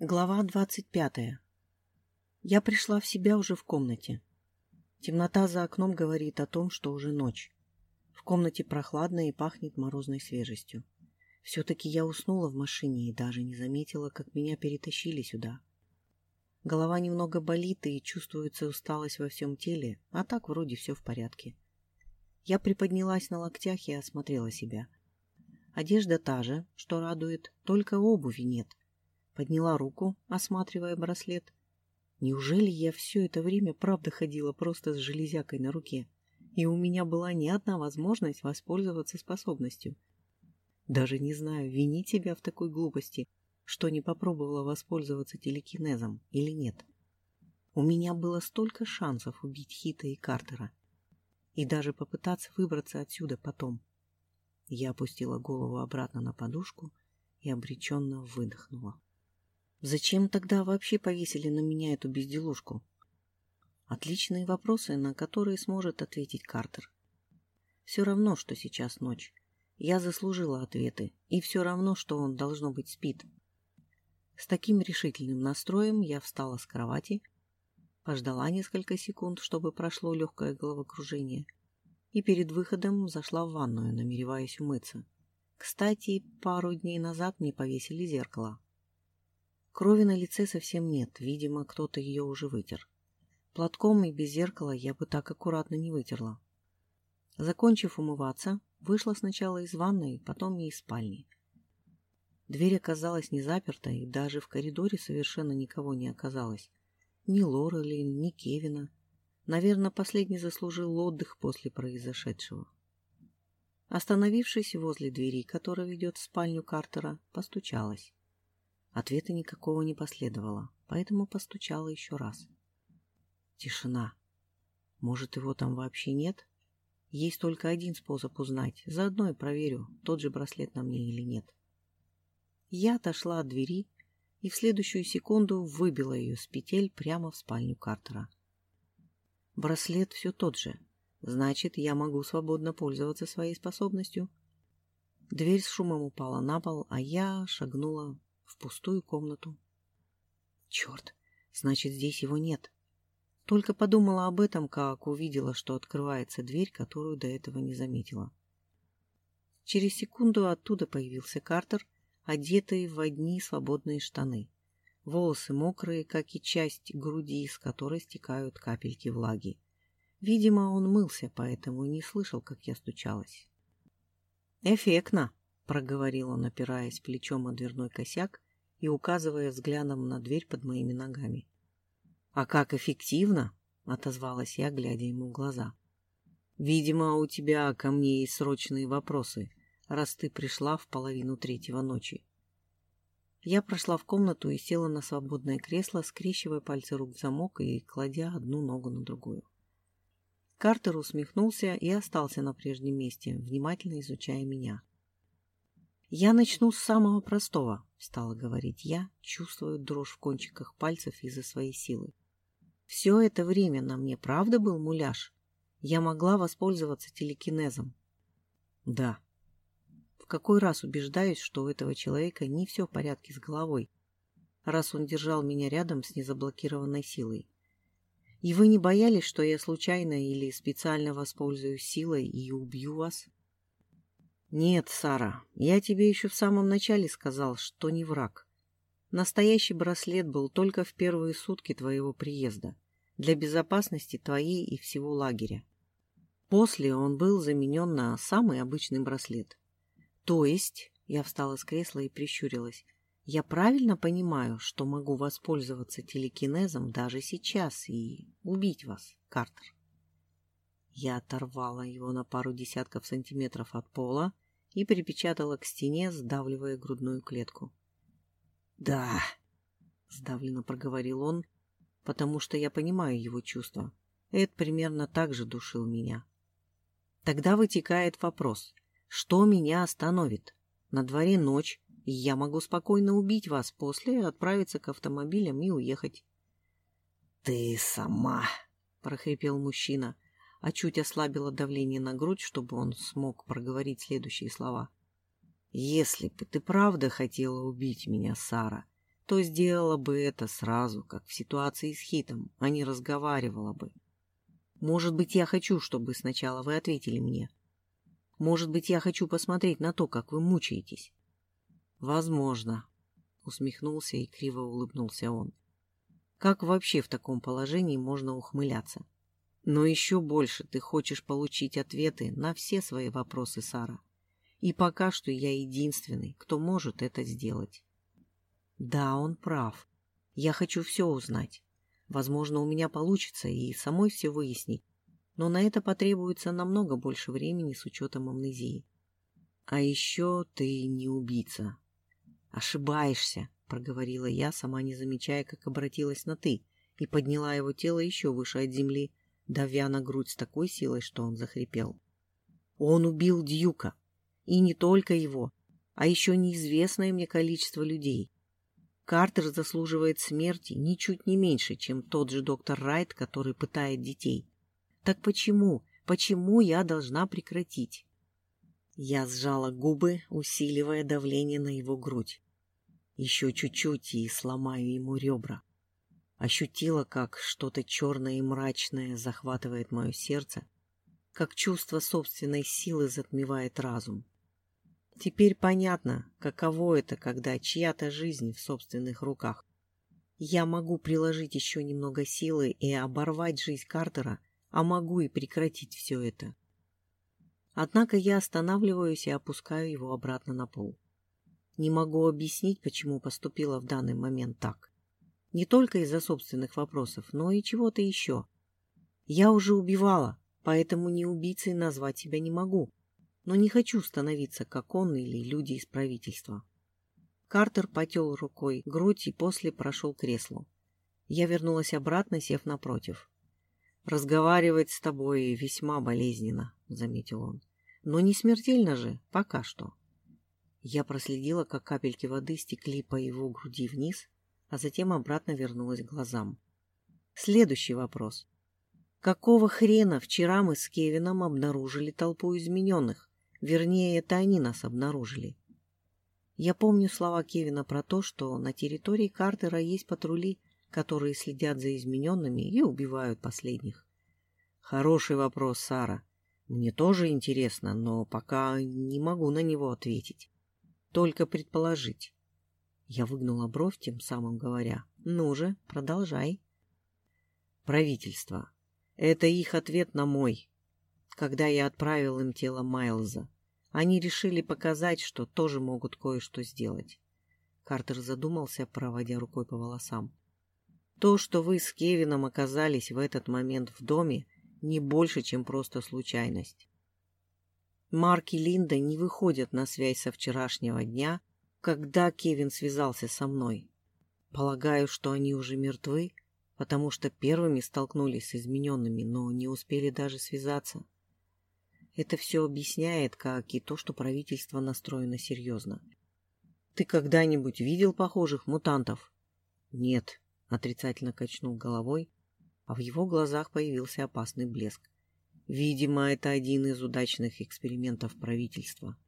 Глава двадцать пятая. Я пришла в себя уже в комнате. Темнота за окном говорит о том, что уже ночь. В комнате прохладно и пахнет морозной свежестью. Все-таки я уснула в машине и даже не заметила, как меня перетащили сюда. Голова немного болит и чувствуется усталость во всем теле, а так вроде все в порядке. Я приподнялась на локтях и осмотрела себя. Одежда та же, что радует, только обуви нет — Подняла руку, осматривая браслет. Неужели я все это время правда ходила просто с железякой на руке, и у меня была не одна возможность воспользоваться способностью? Даже не знаю, винить себя в такой глупости, что не попробовала воспользоваться телекинезом или нет. У меня было столько шансов убить Хита и Картера. И даже попытаться выбраться отсюда потом. Я опустила голову обратно на подушку и обреченно выдохнула. Зачем тогда вообще повесили на меня эту безделушку? Отличные вопросы, на которые сможет ответить Картер. Все равно, что сейчас ночь. Я заслужила ответы, и все равно, что он, должно быть, спит. С таким решительным настроем я встала с кровати, пождала несколько секунд, чтобы прошло легкое головокружение, и перед выходом зашла в ванную, намереваясь умыться. Кстати, пару дней назад мне повесили зеркало, Крови на лице совсем нет, видимо, кто-то ее уже вытер. Платком и без зеркала я бы так аккуратно не вытерла. Закончив умываться, вышла сначала из ванной, потом и из спальни. Дверь оказалась не заперта, и даже в коридоре совершенно никого не оказалось. Ни Лорелин, ни Кевина. Наверное, последний заслужил отдых после произошедшего. Остановившись возле двери, которая ведет в спальню Картера, постучалась. Ответа никакого не последовало, поэтому постучала еще раз. Тишина. Может, его там вообще нет? Есть только один способ узнать. Заодно и проверю, тот же браслет на мне или нет. Я отошла от двери и в следующую секунду выбила ее с петель прямо в спальню Картера. Браслет все тот же. Значит, я могу свободно пользоваться своей способностью. Дверь с шумом упала на пол, а я шагнула в пустую комнату. Черт, значит, здесь его нет. Только подумала об этом, как увидела, что открывается дверь, которую до этого не заметила. Через секунду оттуда появился Картер, одетый в одни свободные штаны. Волосы мокрые, как и часть груди, с которой стекают капельки влаги. Видимо, он мылся, поэтому не слышал, как я стучалась. «Эффектно!» — проговорил он, опираясь плечом о дверной косяк и указывая взглядом на дверь под моими ногами. «А как эффективно!» — отозвалась я, глядя ему в глаза. «Видимо, у тебя ко мне есть срочные вопросы, раз ты пришла в половину третьего ночи». Я прошла в комнату и села на свободное кресло, скрещивая пальцы рук в замок и кладя одну ногу на другую. Картер усмехнулся и остался на прежнем месте, внимательно изучая меня. «Я начну с самого простого», — стала говорить я, чувствуя дрожь в кончиках пальцев из-за своей силы. «Все это время на мне правда был муляж? Я могла воспользоваться телекинезом?» «Да». В какой раз убеждаюсь, что у этого человека не все в порядке с головой, раз он держал меня рядом с незаблокированной силой. И вы не боялись, что я случайно или специально воспользуюсь силой и убью вас?» «Нет, Сара, я тебе еще в самом начале сказал, что не враг. Настоящий браслет был только в первые сутки твоего приезда, для безопасности твоей и всего лагеря. После он был заменен на самый обычный браслет. То есть, я встала с кресла и прищурилась, я правильно понимаю, что могу воспользоваться телекинезом даже сейчас и убить вас, Картер?» Я оторвала его на пару десятков сантиметров от пола, и припечатала к стене, сдавливая грудную клетку. «Да», — сдавленно проговорил он, потому что я понимаю его чувства. Эд примерно так же душил меня. Тогда вытекает вопрос, что меня остановит? На дворе ночь, и я могу спокойно убить вас, после отправиться к автомобилям и уехать. «Ты сама!» — прохрипел мужчина а чуть ослабила давление на грудь, чтобы он смог проговорить следующие слова. «Если бы ты правда хотела убить меня, Сара, то сделала бы это сразу, как в ситуации с Хитом, а не разговаривала бы. Может быть, я хочу, чтобы сначала вы ответили мне. Может быть, я хочу посмотреть на то, как вы мучаетесь. Возможно, усмехнулся и криво улыбнулся он. Как вообще в таком положении можно ухмыляться? Но еще больше ты хочешь получить ответы на все свои вопросы, Сара. И пока что я единственный, кто может это сделать. Да, он прав. Я хочу все узнать. Возможно, у меня получится и самой все выяснить, но на это потребуется намного больше времени с учетом амнезии. А еще ты не убийца. Ошибаешься, проговорила я, сама не замечая, как обратилась на «ты», и подняла его тело еще выше от земли, давя на грудь с такой силой, что он захрипел. Он убил Дьюка. И не только его, а еще неизвестное мне количество людей. Картер заслуживает смерти ничуть не меньше, чем тот же доктор Райт, который пытает детей. Так почему, почему я должна прекратить? Я сжала губы, усиливая давление на его грудь. Еще чуть-чуть и сломаю ему ребра. Ощутила, как что-то черное и мрачное захватывает мое сердце, как чувство собственной силы затмевает разум. Теперь понятно, каково это, когда чья-то жизнь в собственных руках. Я могу приложить еще немного силы и оборвать жизнь Картера, а могу и прекратить все это. Однако я останавливаюсь и опускаю его обратно на пол. Не могу объяснить, почему поступила в данный момент так. Не только из-за собственных вопросов, но и чего-то еще. Я уже убивала, поэтому не убийцей назвать себя не могу но не хочу становиться, как он или люди из правительства. Картер потел рукой грудь и после прошел к креслу. Я вернулась обратно, сев напротив. «Разговаривать с тобой весьма болезненно», — заметил он. «Но не смертельно же, пока что». Я проследила, как капельки воды стекли по его груди вниз, а затем обратно вернулась к глазам. Следующий вопрос. Какого хрена вчера мы с Кевином обнаружили толпу измененных? Вернее, это они нас обнаружили. Я помню слова Кевина про то, что на территории Картера есть патрули, которые следят за измененными и убивают последних. Хороший вопрос, Сара. Мне тоже интересно, но пока не могу на него ответить. Только предположить. Я выгнула бровь, тем самым говоря. Ну же, продолжай. Правительство. Это их ответ на мой, когда я отправил им тело Майлза. Они решили показать, что тоже могут кое-что сделать. Картер задумался, проводя рукой по волосам. То, что вы с Кевином оказались в этот момент в доме, не больше, чем просто случайность. Марк и Линда не выходят на связь со вчерашнего дня, когда Кевин связался со мной. Полагаю, что они уже мертвы, потому что первыми столкнулись с измененными, но не успели даже связаться. Это все объясняет, как и то, что правительство настроено серьезно. Ты когда-нибудь видел похожих мутантов? Нет, отрицательно качнул головой, а в его глазах появился опасный блеск. Видимо, это один из удачных экспериментов правительства.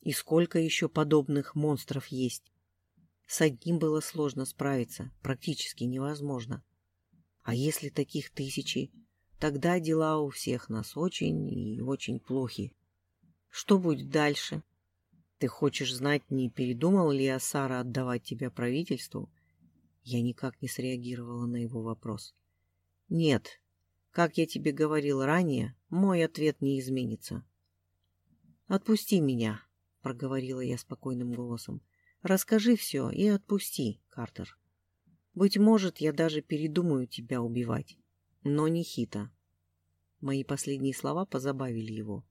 И сколько еще подобных монстров есть? С одним было сложно справиться, практически невозможно. А если таких тысячи, Тогда дела у всех нас очень и очень плохи. Что будет дальше? Ты хочешь знать, не передумал ли я, Сара, отдавать тебя правительству? Я никак не среагировала на его вопрос. Нет. Как я тебе говорил ранее, мой ответ не изменится. Отпусти меня, проговорила я спокойным голосом. Расскажи все и отпусти, Картер. Быть может, я даже передумаю тебя убивать но не Хита. Мои последние слова позабавили его.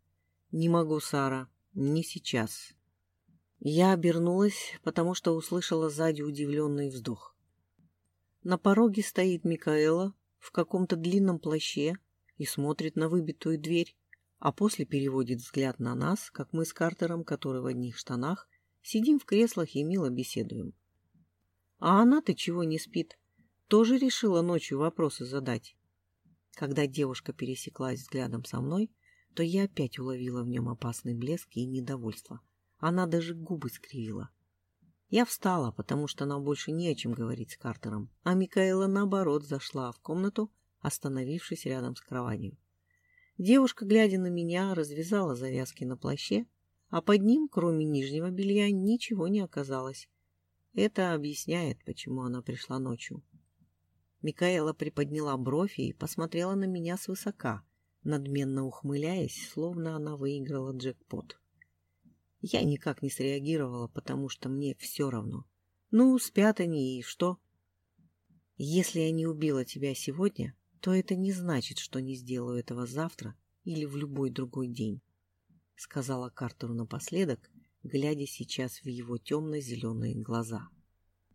«Не могу, Сара, не сейчас». Я обернулась, потому что услышала сзади удивленный вздох. На пороге стоит Микаэла в каком-то длинном плаще и смотрит на выбитую дверь, а после переводит взгляд на нас, как мы с Картером, который в одних штанах, сидим в креслах и мило беседуем. А она-то чего не спит? Тоже решила ночью вопросы задать. Когда девушка пересеклась взглядом со мной, то я опять уловила в нем опасный блеск и недовольство. Она даже губы скривила. Я встала, потому что нам больше не о чем говорить с Картером, а Микаэла, наоборот, зашла в комнату, остановившись рядом с кроватью. Девушка, глядя на меня, развязала завязки на плаще, а под ним, кроме нижнего белья, ничего не оказалось. Это объясняет, почему она пришла ночью. Микаэла приподняла бровь и посмотрела на меня свысока, надменно ухмыляясь, словно она выиграла джекпот. Я никак не среагировала, потому что мне все равно. Ну, спят они, и что? Если я не убила тебя сегодня, то это не значит, что не сделаю этого завтра или в любой другой день, — сказала Картеру напоследок, глядя сейчас в его темно-зеленые глаза.